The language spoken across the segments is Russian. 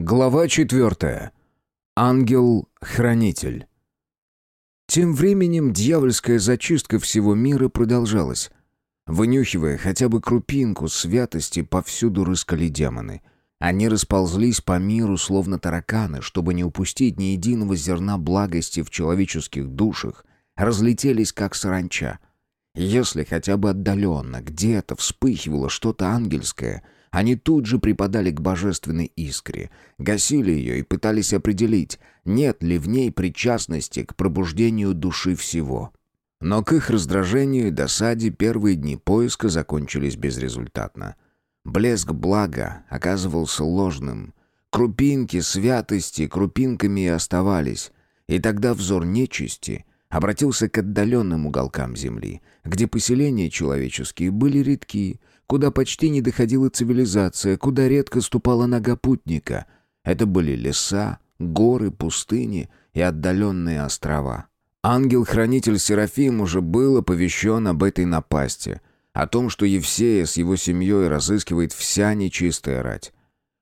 Глава четвертая. Ангел-хранитель. Тем временем дьявольская зачистка всего мира продолжалась. Вынюхивая хотя бы крупинку святости, повсюду рыскали демоны. Они расползлись по миру, словно тараканы, чтобы не упустить ни единого зерна благости в человеческих душах, разлетелись как саранча. Если хотя бы отдаленно где-то вспыхивало что-то ангельское — они тут же припадали к божественной искре, гасили ее и пытались определить, нет ли в ней причастности к пробуждению души всего. Но к их раздражению и досаде первые дни поиска закончились безрезультатно. Блеск блага оказывался ложным. Крупинки святости крупинками и оставались, и тогда взор нечисти обратился к отдаленным уголкам земли, где поселения человеческие были редки, куда почти не доходила цивилизация, куда редко ступала нога путника. Это были леса, горы, пустыни и отдаленные острова. Ангел-хранитель Серафим уже был оповещен об этой напасти, о том, что Евсея с его семьей разыскивает вся нечистая рать.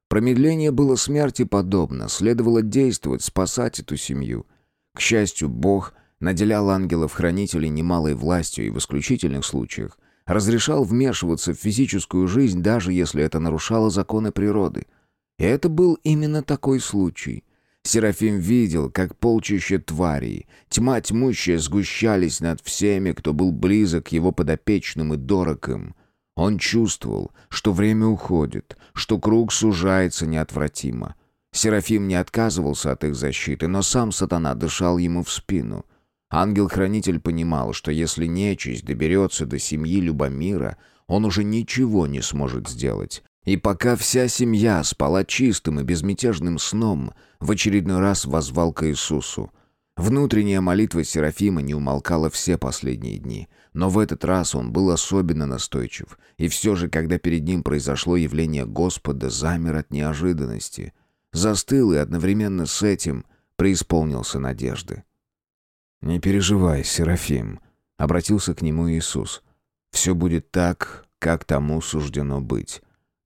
Промедление было смерти подобно, следовало действовать, спасать эту семью. К счастью, Бог наделял ангелов-хранителей немалой властью и в исключительных случаях разрешал вмешиваться в физическую жизнь, даже если это нарушало законы природы. И это был именно такой случай. Серафим видел, как полчища тварей, тьма тьмущая сгущались над всеми, кто был близок его подопечным и дорог им. Он чувствовал, что время уходит, что круг сужается неотвратимо. Серафим не отказывался от их защиты, но сам сатана дышал ему в спину — Ангел-хранитель понимал, что если нечисть доберется до семьи Любомира, он уже ничего не сможет сделать. И пока вся семья спала чистым и безмятежным сном, в очередной раз возвал к Иисусу. Внутренняя молитва Серафима не умолкала все последние дни, но в этот раз он был особенно настойчив, и все же, когда перед ним произошло явление Господа, замер от неожиданности. Застыл и одновременно с этим преисполнился надежды. «Не переживай, Серафим», — обратился к нему Иисус. «Все будет так, как тому суждено быть.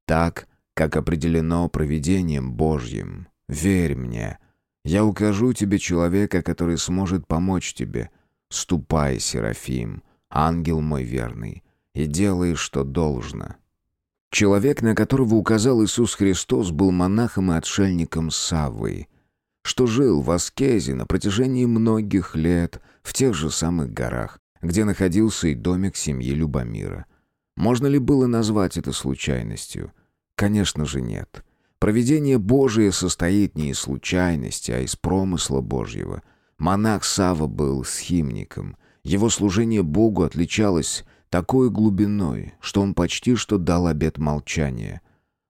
Так, как определено провидением Божьим. Верь мне. Я укажу тебе человека, который сможет помочь тебе. Ступай, Серафим, ангел мой верный, и делай, что должно». Человек, на которого указал Иисус Христос, был монахом и отшельником Саввой — что жил в Аскезе на протяжении многих лет в тех же самых горах, где находился и домик семьи Любомира. Можно ли было назвать это случайностью? Конечно же нет. Провидение Божие состоит не из случайности, а из промысла Божьего. Монах Сава был схимником. Его служение Богу отличалось такой глубиной, что он почти что дал обет молчания.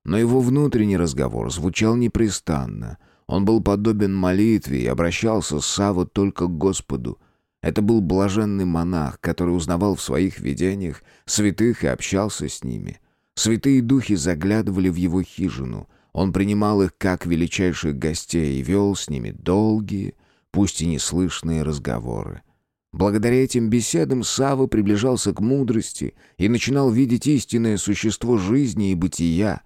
Но его внутренний разговор звучал непрестанно — он был подобен молитве и обращался с Савва только к Господу. Это был блаженный монах, который узнавал в своих видениях святых и общался с ними. Святые духи заглядывали в его хижину. Он принимал их как величайших гостей и вел с ними долгие, пусть и неслышные разговоры. Благодаря этим беседам Сава приближался к мудрости и начинал видеть истинное существо жизни и бытия.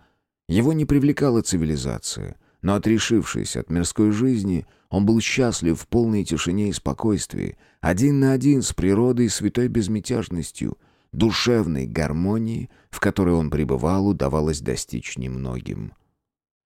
Его не привлекала цивилизация — но отрешившись от мирской жизни, он был счастлив в полной тишине и спокойствии, один на один с природой и святой безмятежностью, душевной гармонии, в которой он пребывал, удавалось достичь немногим.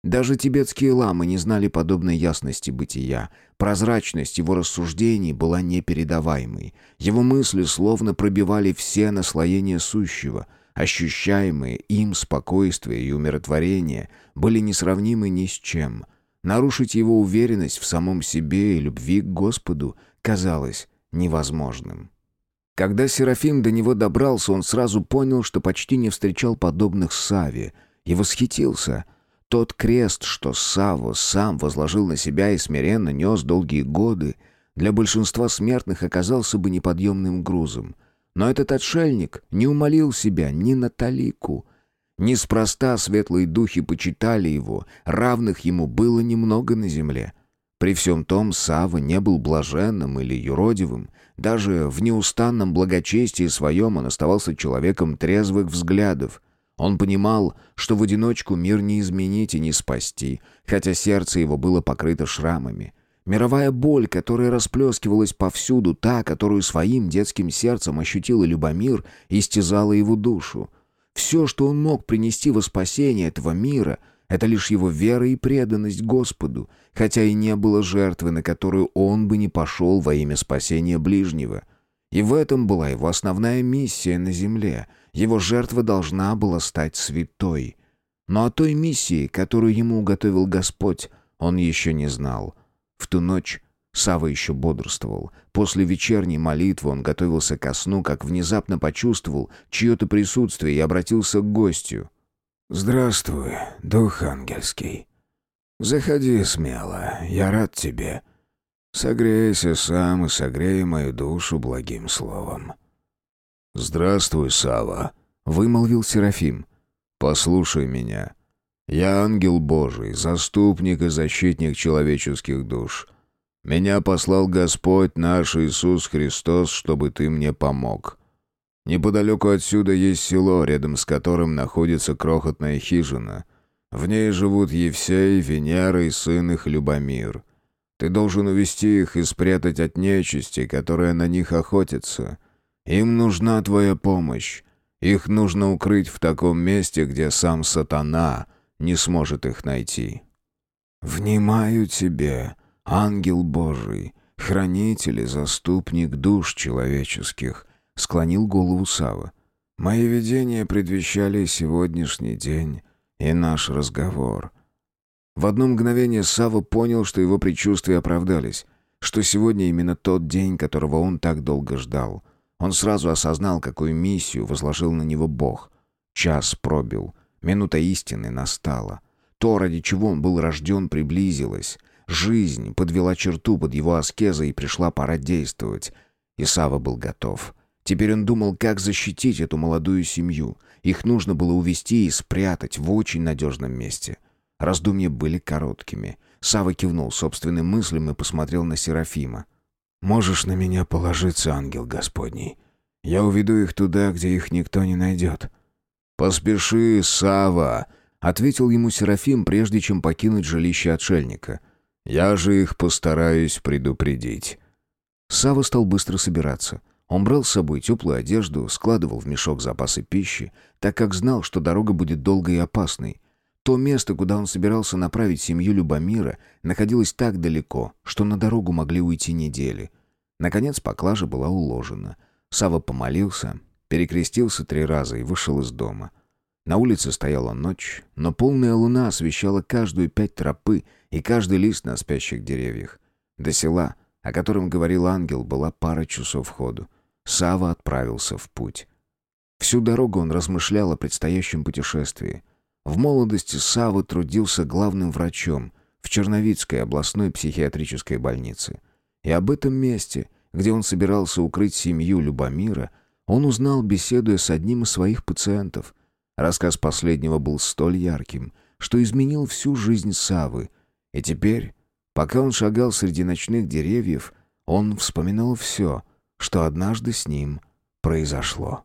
Даже тибетские ламы не знали подобной ясности бытия. Прозрачность его рассуждений была непередаваемой. Его мысли словно пробивали все наслоения сущего — Ощущаемые им спокойствие и умиротворение были несравнимы ни с чем. Нарушить его уверенность в самом себе и любви к Господу казалось невозможным. Когда Серафим до него добрался, он сразу понял, что почти не встречал подобных Саве, и восхитился. Тот крест, что Савва сам возложил на себя и смиренно нес долгие годы, для большинства смертных оказался бы неподъемным грузом — но этот отшельник не умолил себя ни на талику. Неспроста светлые духи почитали его, равных ему было немного на земле. При всем том Сава не был блаженным или юродивым. Даже в неустанном благочестии своем он оставался человеком трезвых взглядов. Он понимал, что в одиночку мир не изменить и не спасти, хотя сердце его было покрыто шрамами. Мировая боль, которая расплескивалась повсюду, та, которую своим детским сердцем ощутил и Любомир, истязала его душу. Все, что он мог принести во спасение этого мира, это лишь его вера и преданность Господу, хотя и не было жертвы, на которую он бы не пошел во имя спасения ближнего. И в этом была его основная миссия на земле. Его жертва должна была стать святой. Но о той миссии, которую ему уготовил Господь, он еще не знал. В ту ночь Сава еще бодрствовал. После вечерней молитвы он готовился ко сну, как внезапно почувствовал чье-то присутствие и обратился к гостю. «Здравствуй, дух ангельский. Заходи смело, я рад тебе. Согрейся сам и согрей мою душу благим словом». «Здравствуй, Сава, вымолвил Серафим. «Послушай меня. Я ангел Божий, заступник и защитник человеческих душ». Меня послал Господь наш Иисус Христос, чтобы ты мне помог. Неподалеку отсюда есть село, рядом с которым находится крохотная хижина. В ней живут Евсей, Венера и сын их Любомир. Ты должен увести их и спрятать от нечисти, которая на них охотится. Им нужна твоя помощь. Их нужно укрыть в таком месте, где сам сатана не сможет их найти. «Внимаю тебе», ангел Божий, хранитель и заступник душ человеческих», — склонил голову Сава. «Мои видения предвещали сегодняшний день и наш разговор». В одно мгновение Сава понял, что его предчувствия оправдались, что сегодня именно тот день, которого он так долго ждал. Он сразу осознал, какую миссию возложил на него Бог. Час пробил, минута истины настала. То, ради чего он был рожден, приблизилось. Жизнь подвела черту под его аскезой, и пришла пора действовать. Исава был готов. Теперь он думал, как защитить эту молодую семью. Их нужно было увести и спрятать в очень надежном месте. Раздумья были короткими. Сава кивнул собственным мыслям и посмотрел на Серафима. «Можешь на меня положиться, ангел Господний. Я уведу их туда, где их никто не найдет». «Поспеши, Сава!» — ответил ему Серафим, прежде чем покинуть жилище отшельника — я же их постараюсь предупредить». Сава стал быстро собираться. Он брал с собой теплую одежду, складывал в мешок запасы пищи, так как знал, что дорога будет долгой и опасной. То место, куда он собирался направить семью Любомира, находилось так далеко, что на дорогу могли уйти недели. Наконец поклажа была уложена. Сава помолился, перекрестился три раза и вышел из дома. На улице стояла ночь, но полная луна освещала каждую пять тропы и каждый лист на спящих деревьях. До села, о котором говорил ангел, была пара часов ходу. Сава отправился в путь. Всю дорогу он размышлял о предстоящем путешествии. В молодости Сава трудился главным врачом в Черновицкой областной психиатрической больнице. И об этом месте, где он собирался укрыть семью Любомира, он узнал, беседуя с одним из своих пациентов — Рассказ последнего был столь ярким, что изменил всю жизнь Савы. И теперь, пока он шагал среди ночных деревьев, он вспоминал все, что однажды с ним произошло.